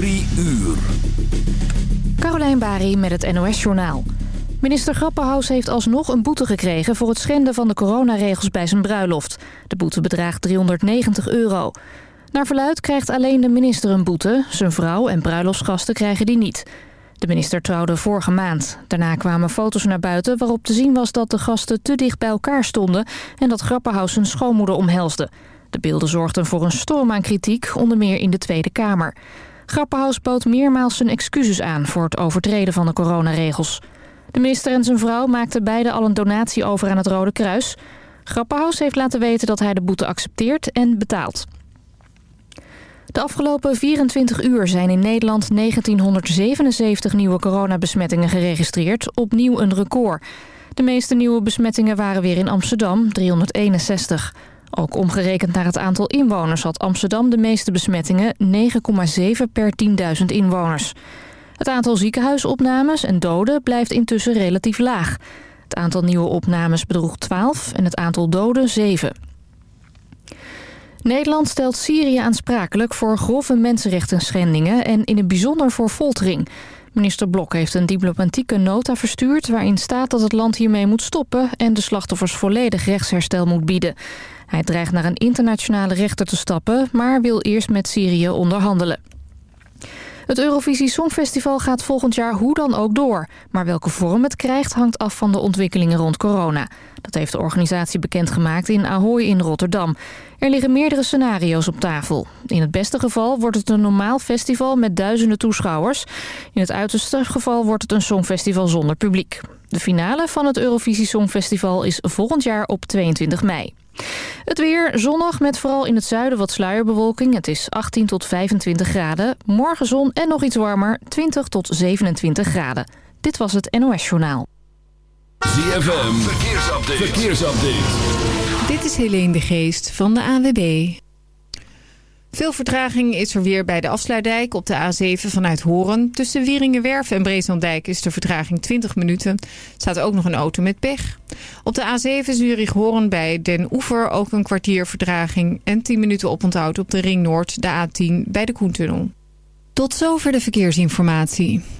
Drie uur. Carolijn Bari met het NOS Journaal. Minister Grapperhaus heeft alsnog een boete gekregen... voor het schenden van de coronaregels bij zijn bruiloft. De boete bedraagt 390 euro. Naar verluid krijgt alleen de minister een boete. Zijn vrouw en bruiloftsgasten krijgen die niet. De minister trouwde vorige maand. Daarna kwamen foto's naar buiten waarop te zien was dat de gasten te dicht bij elkaar stonden... en dat Grapperhaus zijn schoonmoeder omhelsde. De beelden zorgden voor een storm aan kritiek, onder meer in de Tweede Kamer. Grapperhaus bood meermaals zijn excuses aan voor het overtreden van de coronaregels. De minister en zijn vrouw maakten beide al een donatie over aan het Rode Kruis. Grapperhaus heeft laten weten dat hij de boete accepteert en betaalt. De afgelopen 24 uur zijn in Nederland 1977 nieuwe coronabesmettingen geregistreerd, opnieuw een record. De meeste nieuwe besmettingen waren weer in Amsterdam, 361. Ook omgerekend naar het aantal inwoners had Amsterdam de meeste besmettingen, 9,7 per 10.000 inwoners. Het aantal ziekenhuisopnames en doden blijft intussen relatief laag. Het aantal nieuwe opnames bedroeg 12 en het aantal doden 7. Nederland stelt Syrië aansprakelijk voor grove mensenrechten schendingen en in het bijzonder voor foltering. Minister Blok heeft een diplomatieke nota verstuurd waarin staat dat het land hiermee moet stoppen en de slachtoffers volledig rechtsherstel moet bieden. Hij dreigt naar een internationale rechter te stappen, maar wil eerst met Syrië onderhandelen. Het Eurovisie Songfestival gaat volgend jaar hoe dan ook door. Maar welke vorm het krijgt hangt af van de ontwikkelingen rond corona. Dat heeft de organisatie bekendgemaakt in Ahoy in Rotterdam. Er liggen meerdere scenario's op tafel. In het beste geval wordt het een normaal festival met duizenden toeschouwers. In het uiterste geval wordt het een songfestival zonder publiek. De finale van het Eurovisie Songfestival is volgend jaar op 22 mei. Het weer zonnig met vooral in het zuiden wat sluierbewolking. Het is 18 tot 25 graden. Morgen zon en nog iets warmer, 20 tot 27 graden. Dit was het NOS Journaal. ZFM, verkeersupdate. verkeersupdate. Dit is Helene de Geest van de AWB. Veel vertraging is er weer bij de afsluitdijk op de A7 vanuit Horen. Tussen Wieringenwerf en Breeslanddijk is de vertraging 20 minuten. staat ook nog een auto met pech. Op de A7 Zurich-Horen bij Den Oever ook een kwartier vertraging... en 10 minuten oponthoud op de Ring Noord, de A10 bij de Koentunnel. Tot zover de verkeersinformatie.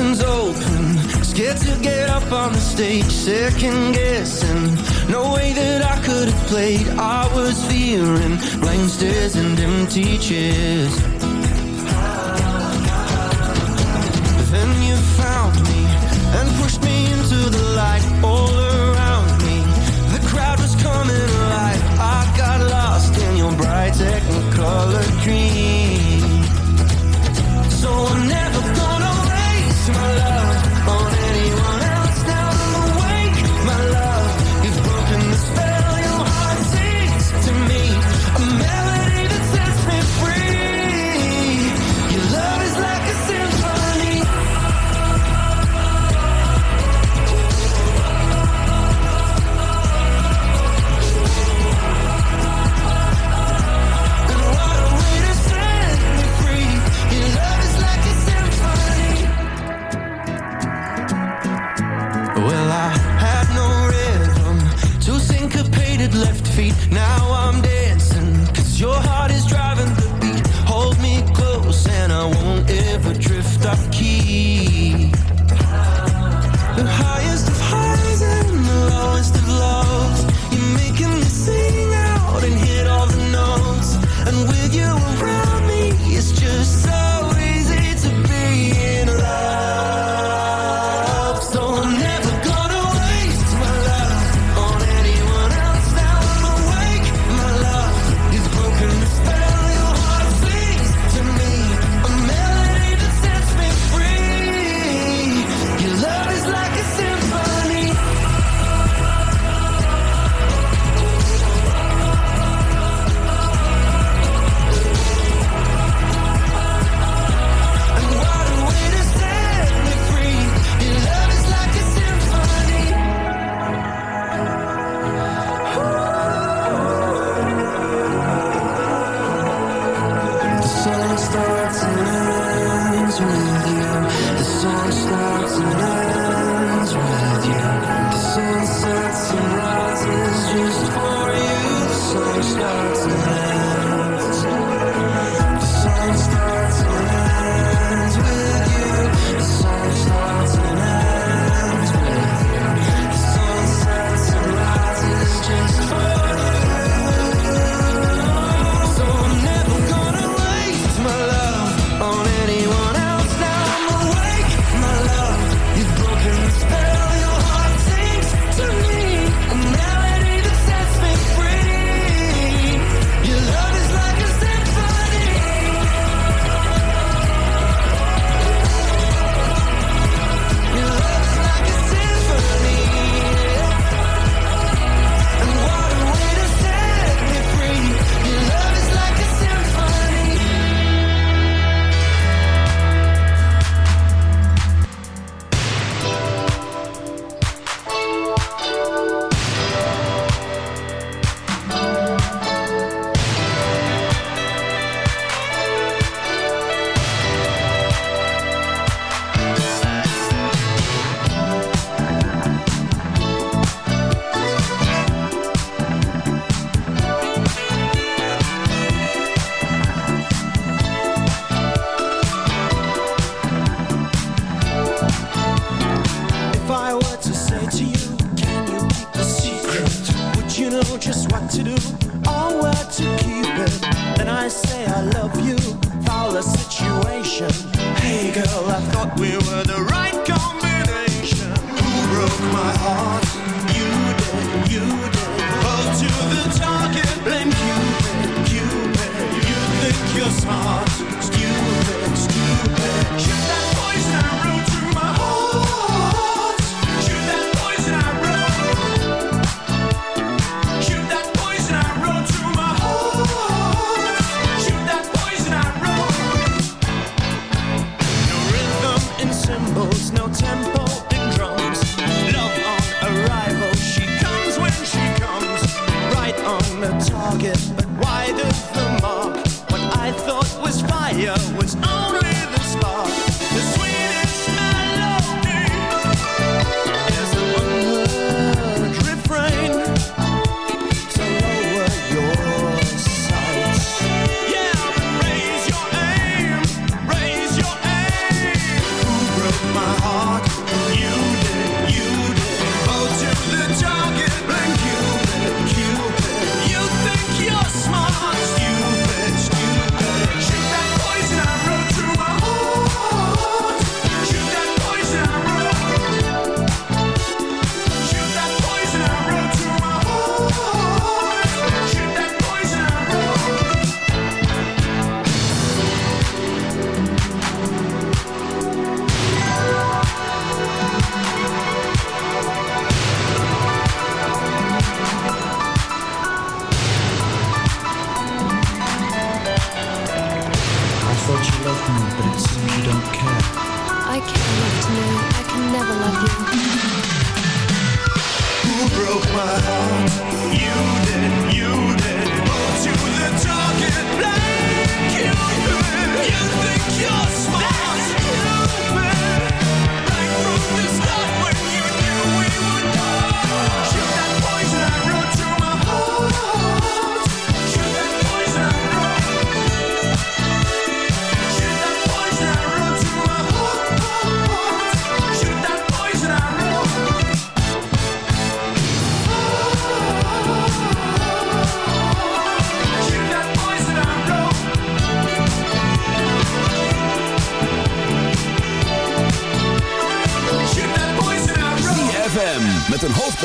curtains open Scared to get up on the stage Second guessing. No way that I could have played I was fearing. Blank stares and empty chairs. Then you found me And pushed me into the light All around me. The crowd was coming alive. I got lost in your bright technicolor dream. So I'm never gonna my love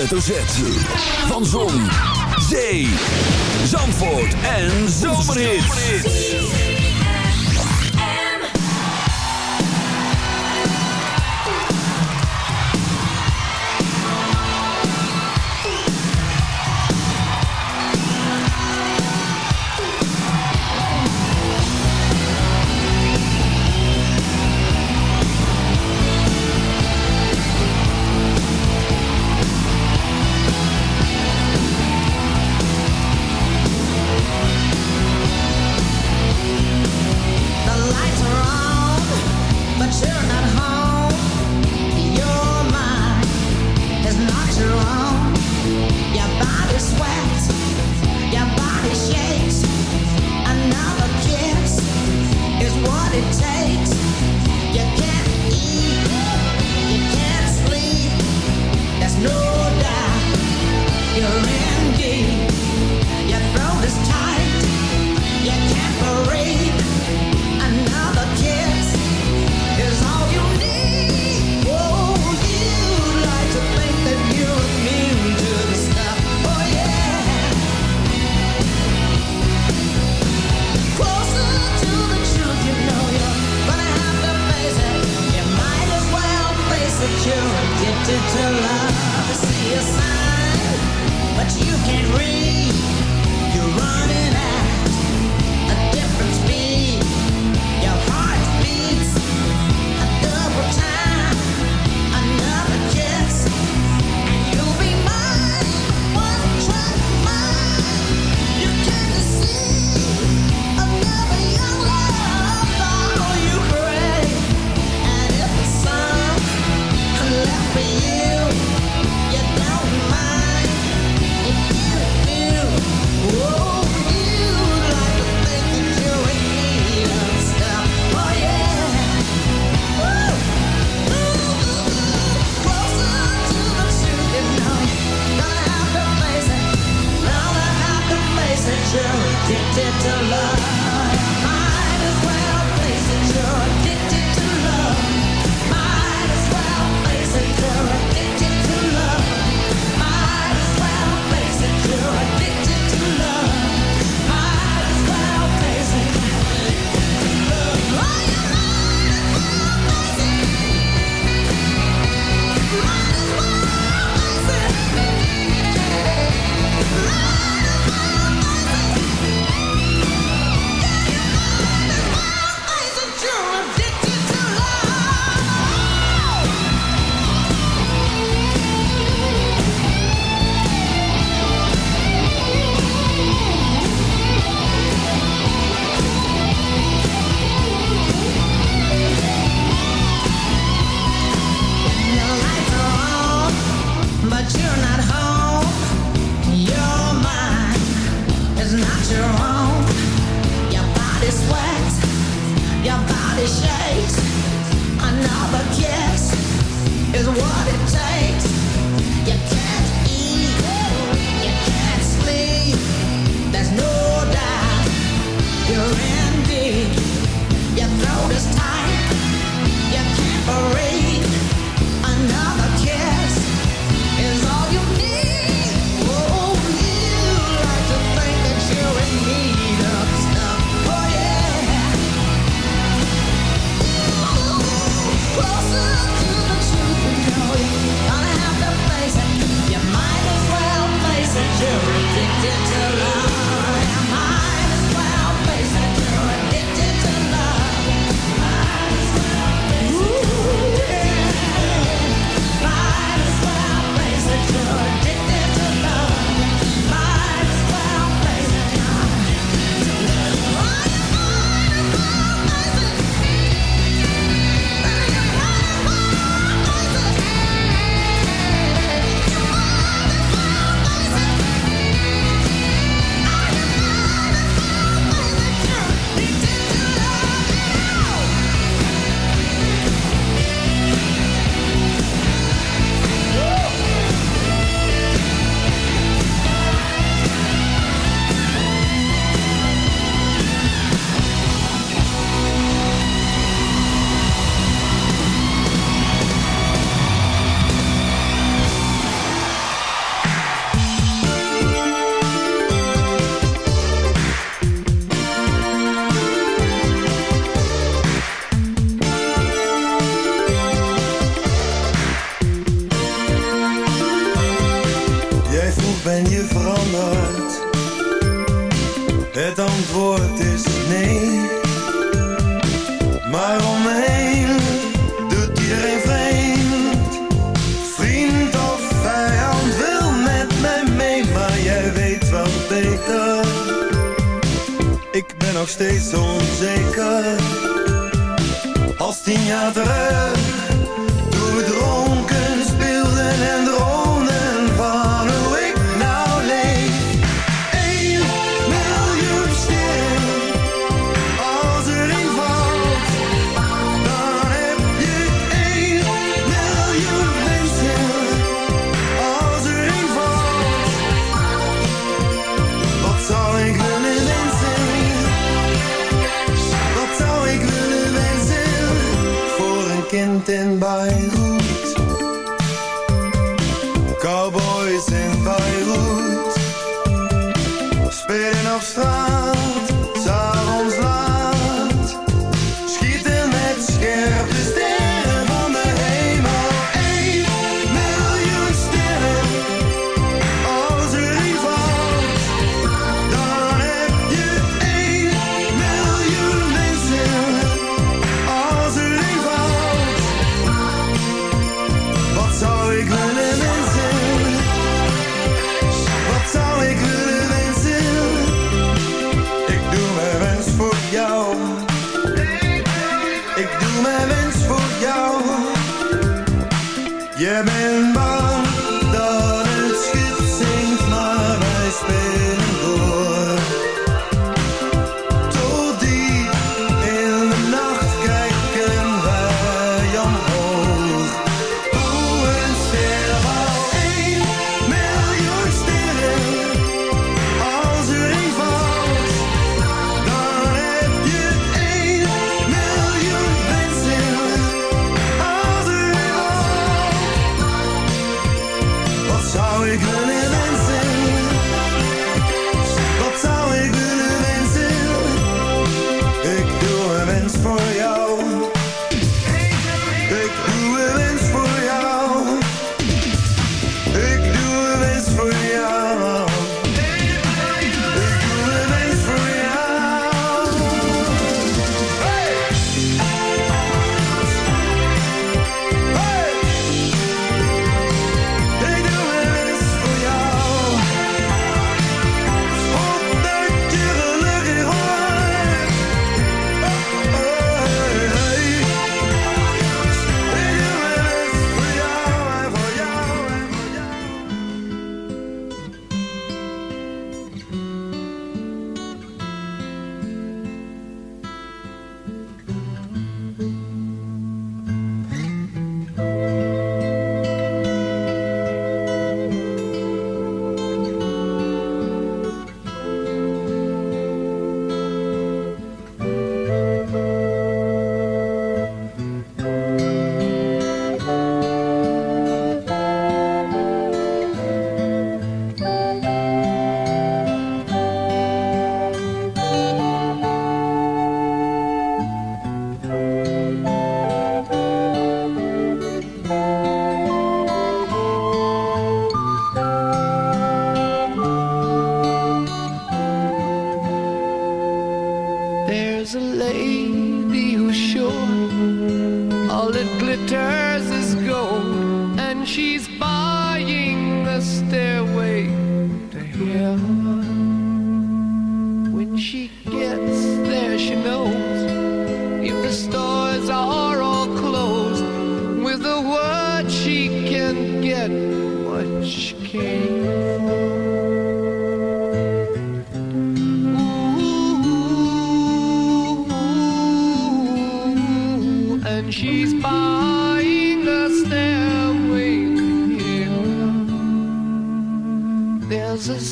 hoofdletter Z.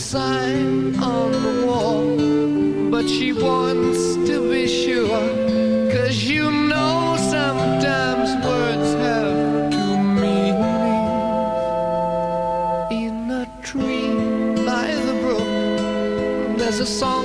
sign on the wall, but she wants to be sure. Cause you know sometimes words have two meanings. In a tree by the brook, there's a song.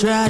Try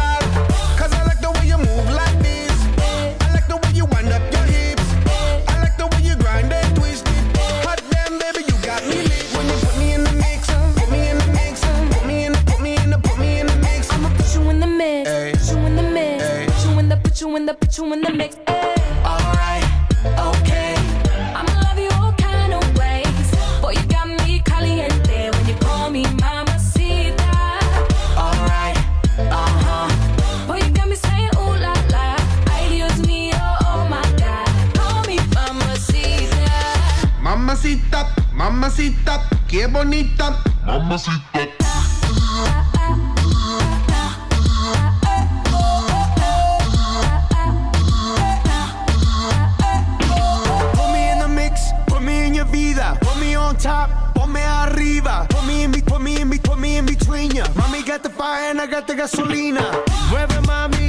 Mamacita, qué bonita. Mamacita. Put me in the mix, put me in your vida. Put me on top, put arriba. Put me in, put me in, put me in between ya. Mommy got the fire and I got the gasolina. Mueve mami.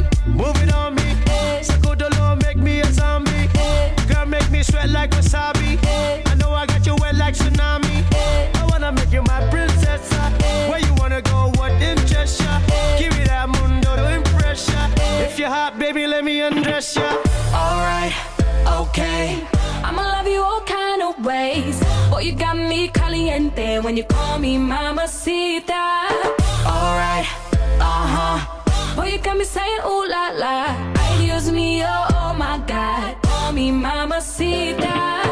it when you call me mamacita. Alright, uh huh. Boy, you got me saying ooh la la. Excuse me, oh, oh my god. Call me mamacita.